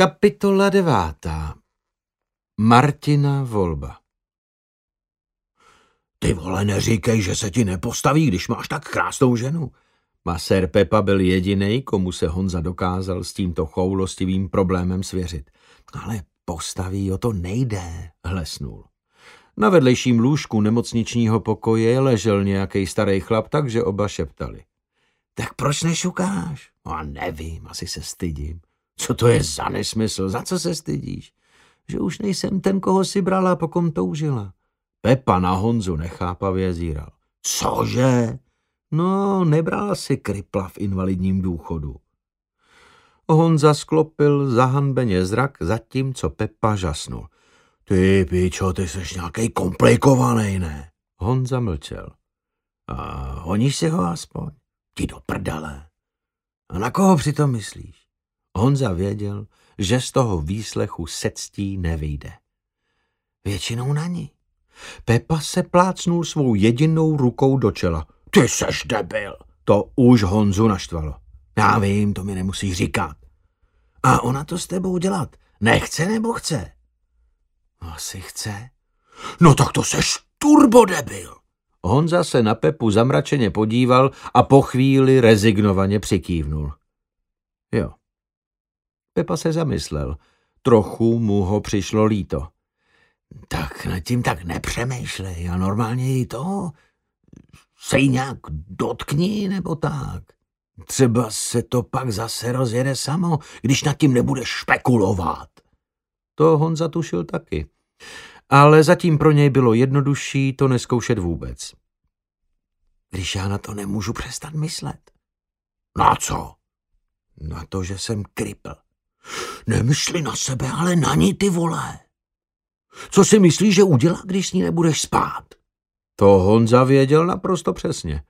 Kapitola devátá. Martina volba. Ty vole, neříkej, že se ti nepostaví, když máš tak krásnou ženu. Masér Pepa byl jediný, komu se Honza dokázal s tímto choulostivým problémem svěřit. Ale postaví, o to nejde, hlesnul. Na vedlejším lůžku nemocničního pokoje ležel nějaký starý chlap, takže oba šeptali. Tak proč nešukáš? No a nevím, asi se stydím. Co to je za nesmysl? Za co se stydíš? Že už nejsem ten, koho si brala, po kom toužila. Pepa na Honzu nechápavě zíral. Cože? No, nebrala si krypla v invalidním důchodu. Honza sklopil zahanbeně zrak, zatímco Pepa žasnul. Ty pičo, ty jsi nějaký komplikovaný, ne? Honza mlčel. A honíš si ho aspoň? Ti do prdele. A na koho přitom myslíš? Honza věděl, že z toho výslechu sectí nevyjde. Většinou na ní. Pepa se plácnul svou jedinou rukou do čela. Ty seš debil. To už Honzu naštvalo. Já vím, to mi nemusíš říkat. A ona to s tebou dělat nechce nebo chce? Asi chce. No tak to seš turbodebil. Honza se na Pepu zamračeně podíval a po chvíli rezignovaně přikývnul. Jo. Pepa se zamyslel. Trochu mu ho přišlo líto. Tak nad tím tak nepřemýšlej a normálně jí to se jí nějak dotkni nebo tak. Třeba se to pak zase rozjede samo, když nad tím nebudeš špekulovat. To Honza tušil taky. Ale zatím pro něj bylo jednodušší to neskoušet vůbec. Když já na to nemůžu přestat myslet. Na co? Na to, že jsem kripl. Nemysli na sebe, ale na ní ty vole. Co si myslíš, že udělá, když s ní nebudeš spát? To Honza věděl naprosto přesně.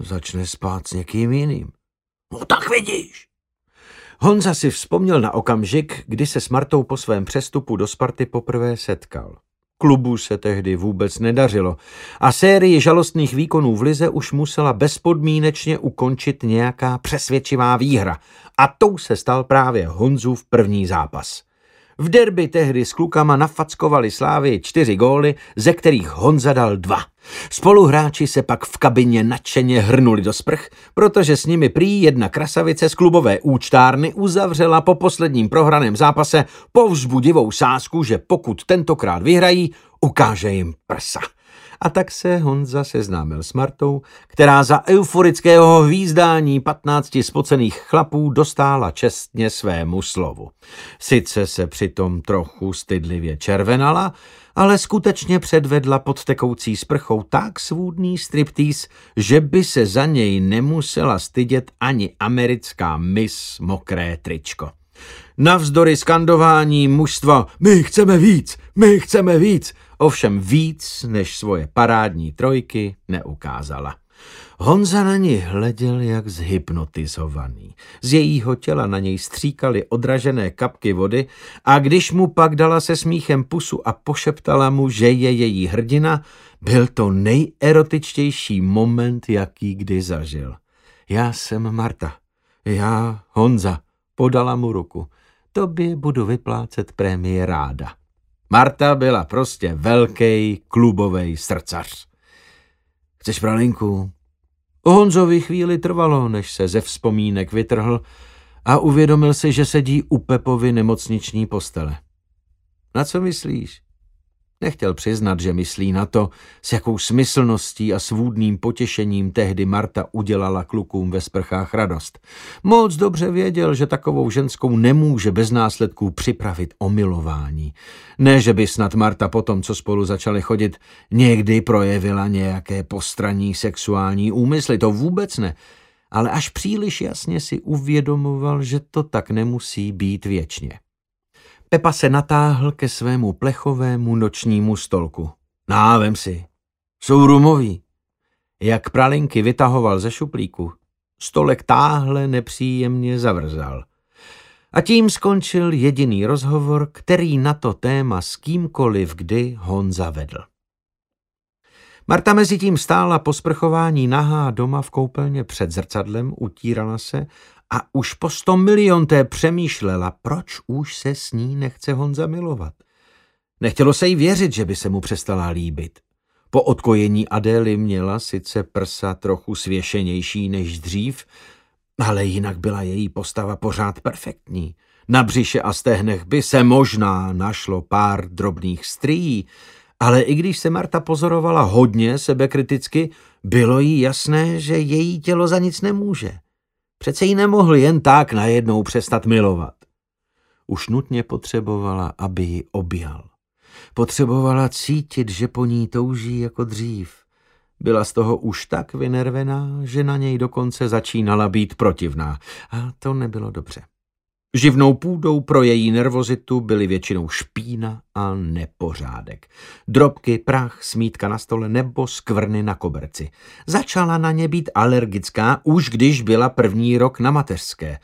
Začne spát s někým jiným. No tak vidíš. Honza si vzpomněl na okamžik, kdy se s Martou po svém přestupu do Sparty poprvé setkal. Klubu se tehdy vůbec nedařilo a sérii žalostných výkonů v Lize už musela bezpodmínečně ukončit nějaká přesvědčivá výhra a tou se stal právě Honzův první zápas. V derby tehdy s klukama nafackovali Slávy čtyři góly, ze kterých Honza dal dva. Spoluhráči se pak v kabině nadšeně hrnuli do sprch, protože s nimi prý jedna krasavice z klubové účtárny uzavřela po posledním prohraném zápase povzbudivou sázku, že pokud tentokrát vyhrají, ukáže jim prsa a tak se Honza seznámil s Martou, která za euforického hvízdání patnácti spocených chlapů dostála čestně svému slovu. Sice se přitom trochu stydlivě červenala, ale skutečně předvedla pod tekoucí sprchou tak svůdný striptýz, že by se za něj nemusela stydět ani americká Miss Mokré tričko. Navzdory skandování mužstva My chceme víc, my chceme víc, ovšem víc než svoje parádní trojky neukázala. Honza na ní hleděl jak zhypnotizovaný. Z jejího těla na něj stříkaly odražené kapky vody a když mu pak dala se smíchem pusu a pošeptala mu, že je její hrdina, byl to nejerotičtější moment, jaký kdy zažil. Já jsem Marta. Já Honza. Podala mu ruku. Tobě budu vyplácet prémie ráda. Marta byla prostě velký klubový srdcař. Chceš pralinku? O Honzovi chvíli trvalo, než se ze vzpomínek vytrhl a uvědomil si, že sedí u Pepovy nemocniční postele. Na co myslíš? Nechtěl přiznat, že myslí na to, s jakou smyslností a svůdným potěšením tehdy Marta udělala klukům ve sprchách radost. Moc dobře věděl, že takovou ženskou nemůže bez následků připravit o milování. Ne, že by snad Marta potom, co spolu začali chodit, někdy projevila nějaké postraní sexuální úmysly, to vůbec ne, ale až příliš jasně si uvědomoval, že to tak nemusí být věčně. Pepa se natáhl ke svému plechovému nočnímu stolku. Návem si. Jsou rumový. Jak pralinky vytahoval ze šuplíku, stolek táhle nepříjemně zavrzal. A tím skončil jediný rozhovor, který na to téma s kýmkoliv kdy Honza vedl. Marta mezi tím stála po sprchování nahá doma v koupelně před zrcadlem, utírala se a už po sto milionté přemýšlela, proč už se s ní nechce Honza milovat. Nechtělo se jí věřit, že by se mu přestala líbit. Po odkojení Adély měla sice prsa trochu svěšenější než dřív, ale jinak byla její postava pořád perfektní. Na břiše a stehnech by se možná našlo pár drobných strýjí, ale i když se Marta pozorovala hodně sebekriticky, bylo jí jasné, že její tělo za nic nemůže. Přece jí nemohl jen tak najednou přestat milovat. Už nutně potřebovala, aby ji objal. Potřebovala cítit, že po ní touží jako dřív. Byla z toho už tak vynervená, že na něj dokonce začínala být protivná. A to nebylo dobře. Živnou půdou pro její nervozitu byly většinou špína a nepořádek. Drobky, prach, smítka na stole nebo skvrny na koberci. Začala na ně být alergická, už když byla první rok na mateřské.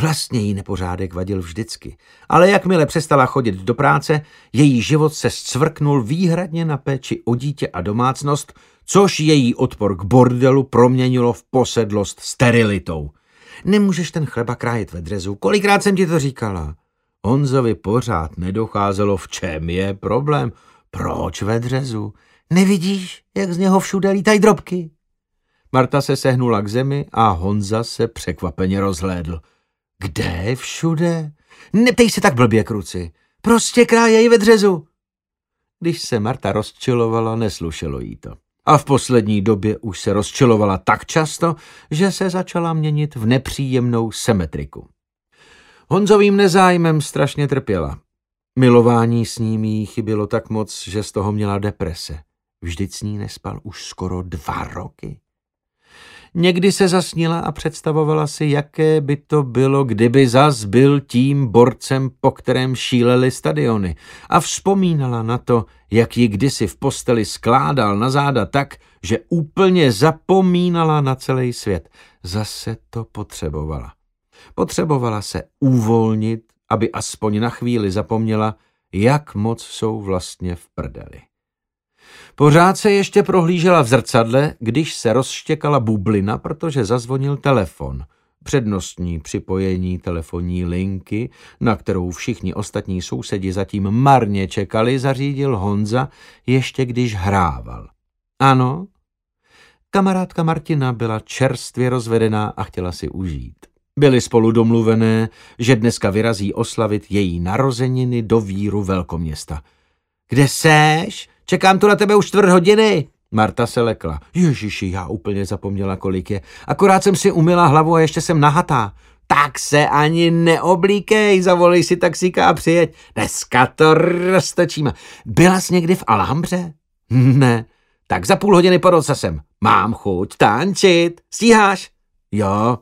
Vlastně jí nepořádek vadil vždycky, ale jakmile přestala chodit do práce, její život se scvrknul výhradně na péči o dítě a domácnost, což její odpor k bordelu proměnilo v posedlost sterilitou. Nemůžeš ten chleba krájet ve drezu, kolikrát jsem ti to říkala. Honzovi pořád nedocházelo, v čem je problém. Proč ve dřezu? Nevidíš, jak z něho všude lítají drobky? Marta se sehnula k zemi a Honza se překvapeně rozhlédl. Kde všude? Neptej se tak blbě, kruci. Prostě krájej ve dřezu. Když se Marta rozčilovala, neslušelo jí to. A v poslední době už se rozčilovala tak často, že se začala měnit v nepříjemnou symetriku. Honzovým nezájmem strašně trpěla. Milování s ním jí chybilo tak moc, že z toho měla deprese. Vždyť s ní nespal už skoro dva roky. Někdy se zasnila a představovala si, jaké by to bylo, kdyby zas byl tím borcem, po kterém šílely stadiony. A vzpomínala na to, jak ji kdysi v posteli skládal na záda tak, že úplně zapomínala na celý svět. Zase to potřebovala. Potřebovala se uvolnit, aby aspoň na chvíli zapomněla, jak moc jsou vlastně v prdeli. Pořád se ještě prohlížela v zrcadle, když se rozštěkala bublina, protože zazvonil telefon. Přednostní připojení telefonní linky, na kterou všichni ostatní sousedi zatím marně čekali, zařídil Honza, ještě když hrával. Ano, kamarádka Martina byla čerstvě rozvedená a chtěla si užít. Byli spolu domluvené, že dneska vyrazí oslavit její narozeniny do víru velkoměsta. Kde seš? Čekám tu na tebe už čtvrt hodiny. Marta se lekla. Ježiši, já úplně zapomněla, kolik je. Akorát jsem si umila hlavu a ještě jsem nahatá. Tak se ani neoblíkej, zavolej si taxíka a přijeď. Dneska to roztočíme. Byla jsi někdy v Alhambře? Ne. Tak za půl hodiny pod ocasem. Mám chuť tančit. Stíháš? Jo.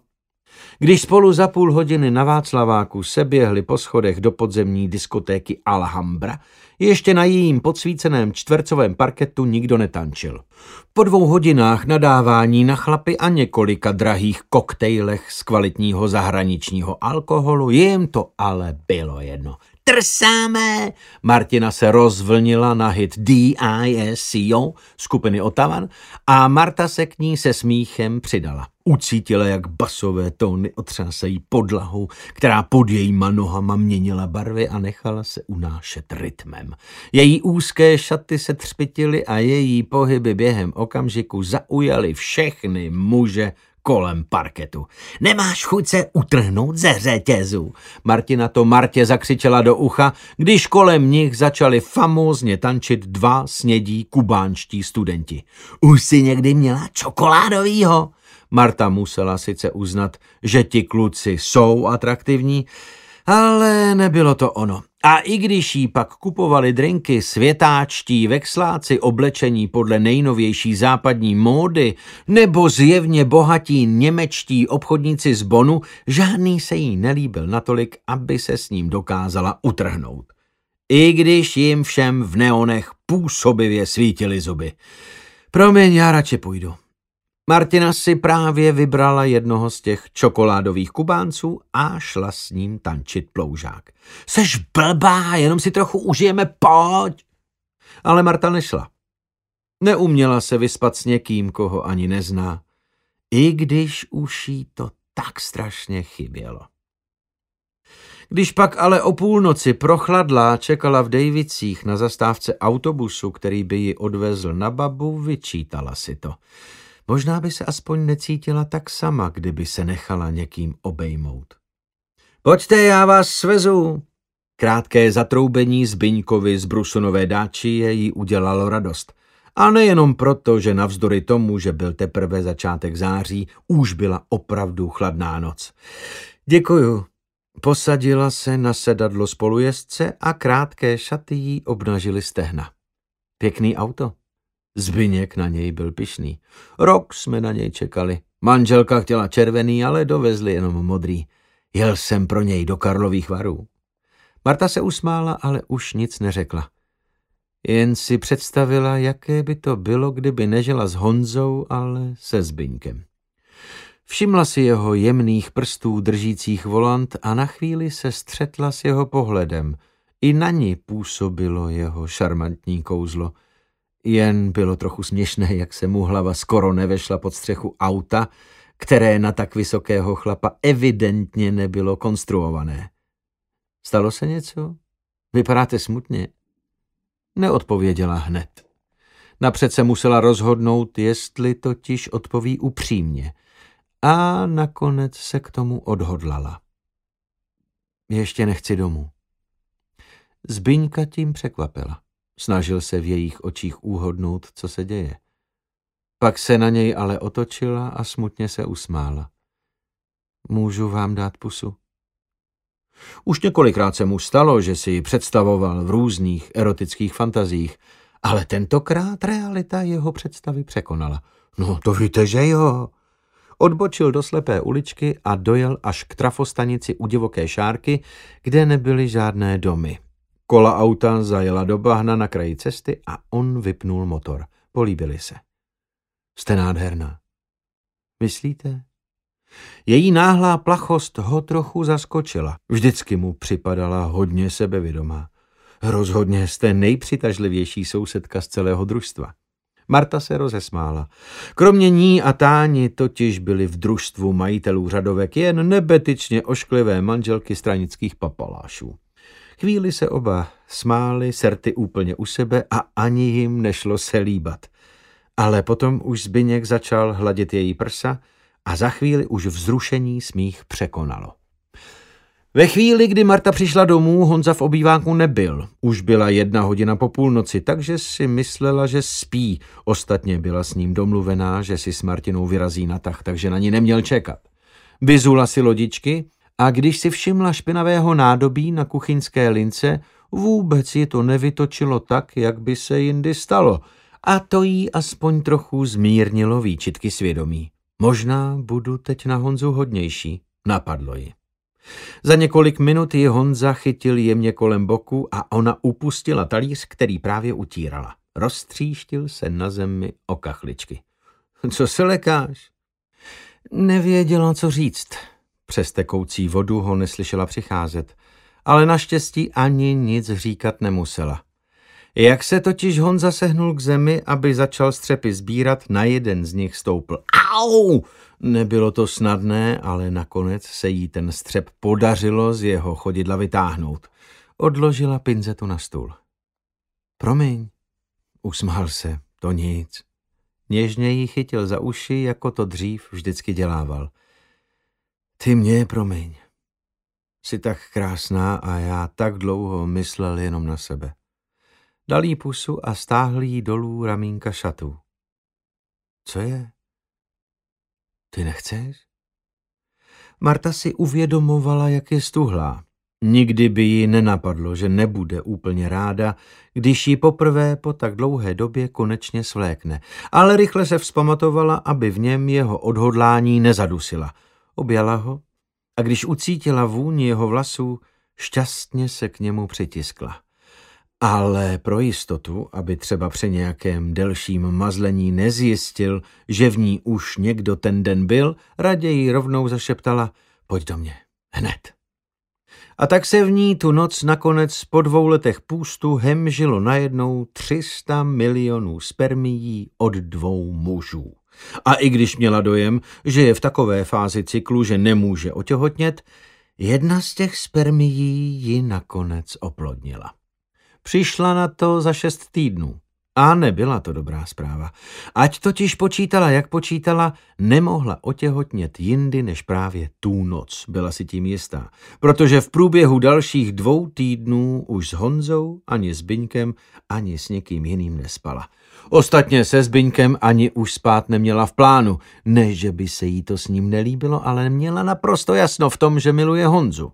Když spolu za půl hodiny na Václaváku se běhli po schodech do podzemní diskotéky Alhambra, ještě na jejím podsvíceném čtvercovém parketu nikdo netančil. Po dvou hodinách nadávání na chlapy a několika drahých koktejlech z kvalitního zahraničního alkoholu jim to ale bylo jedno. Trsáme! Martina se rozvlnila na hit D.I.S.C.O. skupiny Otavan a Marta se k ní se smíchem přidala. Ucítila, jak basové tóny otřásají podlahu, která pod jejíma nohama měnila barvy a nechala se unášet rytmem. Její úzké šaty se třpitily a její pohyby během okamžiku zaujaly všechny muže kolem parketu. Nemáš chuť se utrhnout ze řetězu? Martina to Martě zakřičela do ucha, když kolem nich začali famózně tančit dva snědí kubánští studenti. Už si někdy měla čokoládovýho? Marta musela sice uznat, že ti kluci jsou atraktivní, ale nebylo to ono. A i když jí pak kupovali drinky světáčtí vexláci oblečení podle nejnovější západní módy nebo zjevně bohatí němečtí obchodníci z Bonu, žádný se jí nelíbil natolik, aby se s ním dokázala utrhnout. I když jim všem v neonech působivě svítily zuby. Promiň, já radši půjdu. Martina si právě vybrala jednoho z těch čokoládových kubánců a šla s ním tančit ploužák. Seš blbá, jenom si trochu užijeme, pojď! Ale Marta nešla. Neuměla se vyspat s někým, koho ani nezná, i když už jí to tak strašně chybělo. Když pak ale o půlnoci prochladla čekala v Dejvicích na zastávce autobusu, který by ji odvezl na babu, vyčítala si to. Možná by se aspoň necítila tak sama, kdyby se nechala někým obejmout. Pojďte, já vás svezu. Krátké zatroubení Zbyňkovi z Brusonové dáči jí udělalo radost. A nejenom proto, že navzdory tomu, že byl teprve začátek září, už byla opravdu chladná noc. Děkuju. Posadila se na sedadlo spolujezdce a krátké šaty jí obnažily stehna. Pěkný auto. Zbyněk na něj byl pišný. Rok jsme na něj čekali. Manželka chtěla červený, ale dovezli jenom modrý. Jel jsem pro něj do Karlových varů. Marta se usmála, ale už nic neřekla. Jen si představila, jaké by to bylo, kdyby nežila s Honzou, ale se Zbyňkem. Všimla si jeho jemných prstů držících volant a na chvíli se střetla s jeho pohledem. I na ní působilo jeho šarmantní kouzlo. Jen bylo trochu směšné, jak se mu hlava skoro nevešla pod střechu auta, které na tak vysokého chlapa evidentně nebylo konstruované. Stalo se něco? Vypadáte smutně? Neodpověděla hned. Napřed se musela rozhodnout, jestli totiž odpoví upřímně. A nakonec se k tomu odhodlala. Ještě nechci domů. Zbyňka tím překvapila. Snažil se v jejich očích úhodnout, co se děje. Pak se na něj ale otočila a smutně se usmála. Můžu vám dát pusu? Už několikrát se mu stalo, že si ji představoval v různých erotických fantazích, ale tentokrát realita jeho představy překonala. No to víte, že jo. Odbočil do slepé uličky a dojel až k trafostanici u divoké šárky, kde nebyly žádné domy. Kola auta zajela do bahna na kraji cesty a on vypnul motor. Políbili se. Jste nádherná. Myslíte? Její náhlá plachost ho trochu zaskočila. Vždycky mu připadala hodně sebevědomá. Rozhodně jste nejpřitažlivější sousedka z celého družstva. Marta se rozesmála. Kromě ní a Táni totiž byly v družstvu majitelů řadovek jen nebetyčně ošklivé manželky stranických papalášů. Chvíli se oba smáli, serty úplně u sebe a ani jim nešlo se líbat. Ale potom už Zbyněk začal hladit její prsa a za chvíli už vzrušení smích překonalo. Ve chvíli, kdy Marta přišla domů, Honza v obýváku nebyl. Už byla jedna hodina po půlnoci, takže si myslela, že spí. Ostatně byla s ním domluvená, že si s Martinou vyrazí na tah, takže na ní neměl čekat. Vyzula si lodičky a když si všimla špinavého nádobí na kuchyňské lince, vůbec ji to nevytočilo tak, jak by se jindy stalo. A to jí aspoň trochu zmírnilo výčitky svědomí. Možná budu teď na Honzu hodnější, napadlo ji. Za několik minut ji Honza chytil jemně kolem boku a ona upustila talíř, který právě utírala. Roztříštil se na zemi o kachličky. Co se lekáš? Nevěděla, co říct. Přes tekoucí vodu ho neslyšela přicházet, ale naštěstí ani nic říkat nemusela. Jak se totiž Honza sehnul k zemi, aby začal střepy sbírat, na jeden z nich stoupl. Au! Nebylo to snadné, ale nakonec se jí ten střep podařilo z jeho chodidla vytáhnout. Odložila pinzetu na stůl. Promiň, usmál se, to nic. Něžně jí chytil za uši, jako to dřív vždycky dělával. Ty mě promiň. Jsi tak krásná a já tak dlouho myslel jenom na sebe. Dal jí pusu a stáhl jí dolů ramínka šatů. Co je? Ty nechceš? Marta si uvědomovala, jak je stuhlá. Nikdy by ji nenapadlo, že nebude úplně ráda, když ji poprvé po tak dlouhé době konečně svlékne. Ale rychle se vzpamatovala, aby v něm jeho odhodlání nezadusila. Objala ho a když ucítila vůni jeho vlasů, šťastně se k němu přitiskla. Ale pro jistotu, aby třeba při nějakém delším mazlení nezjistil, že v ní už někdo ten den byl, raději rovnou zašeptala, pojď do mě, hned. A tak se v ní tu noc nakonec po dvou letech půstu hemžilo najednou 300 milionů spermií od dvou mužů. A i když měla dojem, že je v takové fázi cyklu, že nemůže otěhotnět, jedna z těch spermií ji nakonec oplodnila. Přišla na to za šest týdnů. A nebyla to dobrá zpráva. Ať totiž počítala, jak počítala, nemohla otěhotnět jindy než právě tu noc, byla si tím jistá. Protože v průběhu dalších dvou týdnů už s Honzou, ani s Byňkem, ani s někým jiným nespala. Ostatně se Zbyňkem ani už spát neměla v plánu. Ne, že by se jí to s ním nelíbilo, ale měla naprosto jasno v tom, že miluje Honzu.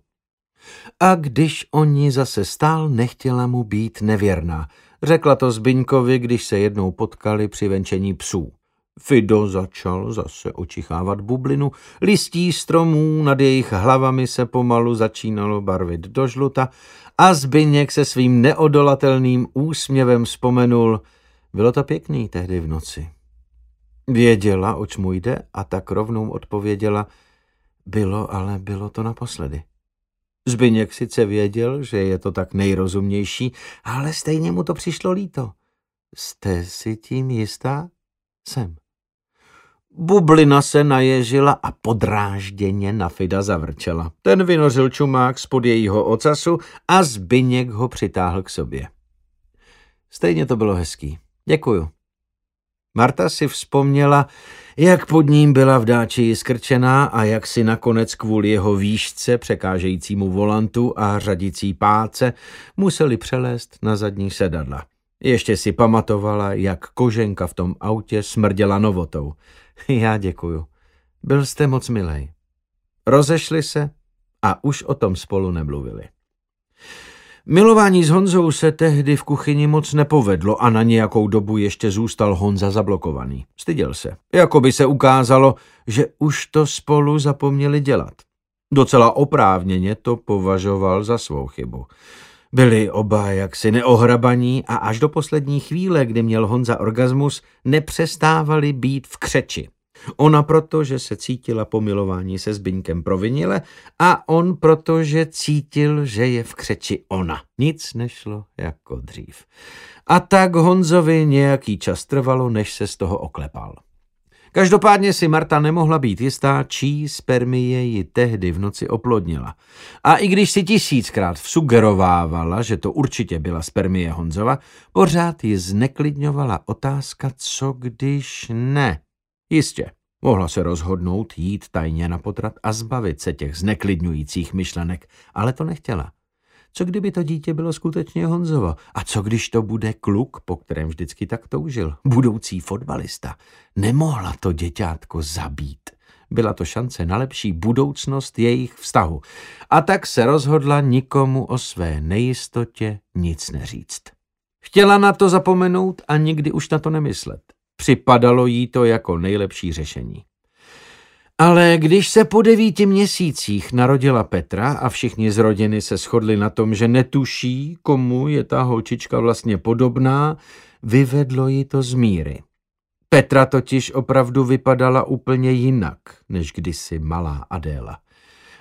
A když o ní zase stál, nechtěla mu být nevěrná. Řekla to Zbyňkovi, když se jednou potkali při venčení psů. Fido začal zase očichávat bublinu, listí stromů nad jejich hlavami se pomalu začínalo barvit do žluta a Zbyněk se svým neodolatelným úsměvem vzpomenul, bylo to pěkný tehdy v noci. Věděla, oč mu jde a tak rovnou odpověděla, bylo, ale bylo to naposledy. Zbyněk sice věděl, že je to tak nejrozumnější, ale stejně mu to přišlo líto. Jste si tím jistá? Jsem. Bublina se naježila a podrážděně na Fida zavrčela. Ten vynořil čumák spod jejího ocasu a Zbyněk ho přitáhl k sobě. Stejně to bylo hezký. Děkuju. Marta si vzpomněla, jak pod ním byla v dáči skrčená a jak si nakonec kvůli jeho výšce, překážejícímu volantu a řadicí páce museli přelézt na zadní sedadla. Ještě si pamatovala, jak koženka v tom autě smrděla novotou. Já děkuju. Byl jste moc milej. Rozešli se a už o tom spolu nemluvili. Milování s Honzou se tehdy v kuchyni moc nepovedlo a na nějakou dobu ještě zůstal Honza zablokovaný. Styděl se. Jako by se ukázalo, že už to spolu zapomněli dělat. Docela oprávněně to považoval za svou chybu. Byli oba jaksi neohrabaní a až do poslední chvíle, kdy měl Honza orgasmus, nepřestávali být v křeči. Ona proto, že se cítila pomilování se Zbyňkem provinile a on proto, že cítil, že je v křeči ona. Nic nešlo jako dřív. A tak Honzovi nějaký čas trvalo, než se z toho oklepal. Každopádně si Marta nemohla být jistá, čí spermie ji tehdy v noci oplodnila. A i když si tisíckrát vsugerovávala, že to určitě byla spermie Honzova, pořád ji zneklidňovala otázka, co když ne. Jistě, mohla se rozhodnout jít tajně na potrat a zbavit se těch zneklidňujících myšlenek, ale to nechtěla. Co kdyby to dítě bylo skutečně Honzovo? A co když to bude kluk, po kterém vždycky tak toužil? Budoucí fotbalista. Nemohla to děťátko zabít. Byla to šance na lepší budoucnost jejich vztahu. A tak se rozhodla nikomu o své nejistotě nic neříct. Chtěla na to zapomenout a nikdy už na to nemyslet. Připadalo jí to jako nejlepší řešení. Ale když se po devíti měsících narodila Petra a všichni z rodiny se shodli na tom, že netuší, komu je ta holčička vlastně podobná, vyvedlo ji to z míry. Petra totiž opravdu vypadala úplně jinak, než kdysi malá Adéla.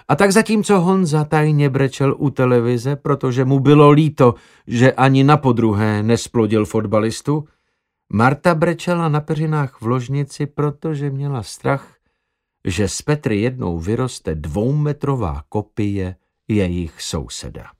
A tak zatímco Honza tajně brečel u televize, protože mu bylo líto, že ani na podruhé nesplodil fotbalistu, Marta brečela na peřinách v ložnici, protože měla strach, že z Petry jednou vyroste dvoumetrová kopie jejich souseda.